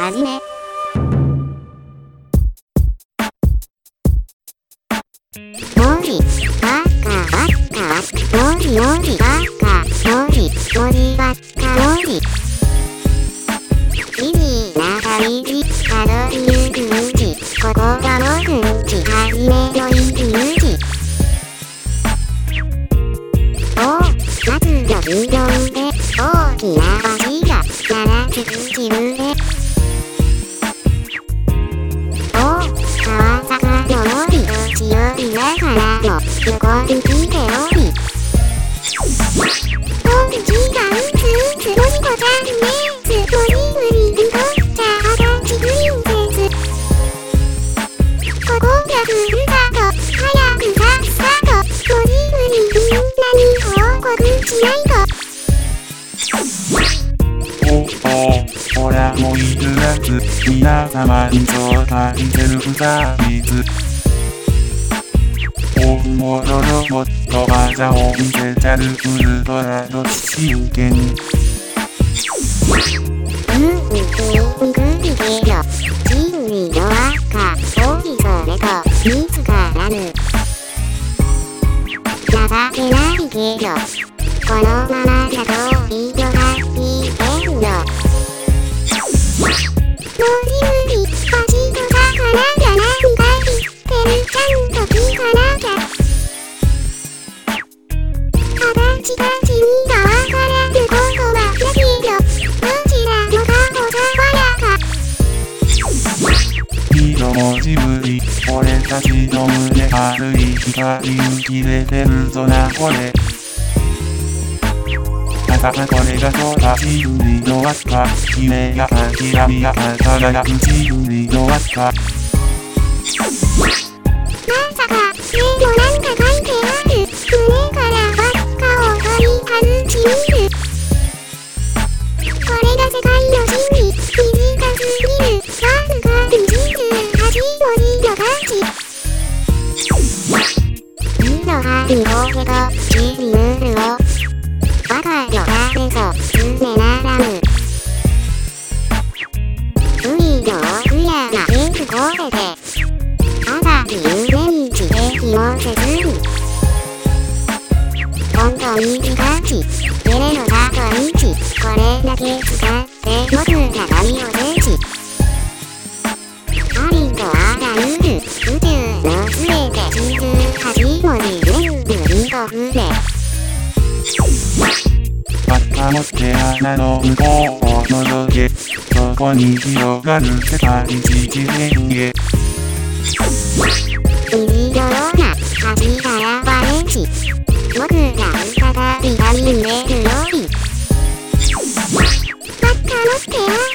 はじめ。もり、ばっかばっか、もりもりばっか、もり、もりばっかもり。いじながいじ、たどりゆくうち、ここが僕んち、はじめの入り口。お夏の授業で、大きな橋が、七つ口上。お皆様に紹介セルフサービス。もろロボット技を見せちゃるウルトラの真剣。うん、うん、くりけよ。人類の赤、おいそれと、見つからぬ。情けないけど、形が地味がわからぬこと、文字ぶり、俺たちの胸軽い光浮き出てるぞなこれ。だこれが空人類の輪っか、姫や諦みや輝く人類の輪っか。まさか、目もなが日本語とシリウルを。我がよ誰ぞ、常ならぬ。海の奥山へ越えて。朝日夢に地域をせずに本当に近ちゲレの里道これだけ使って僕バッタ持って穴の向こうを覗け。そこに広がる世界一次元へ虹のような橋が現れし。僕が再び歩めるより真っ赤の毛穴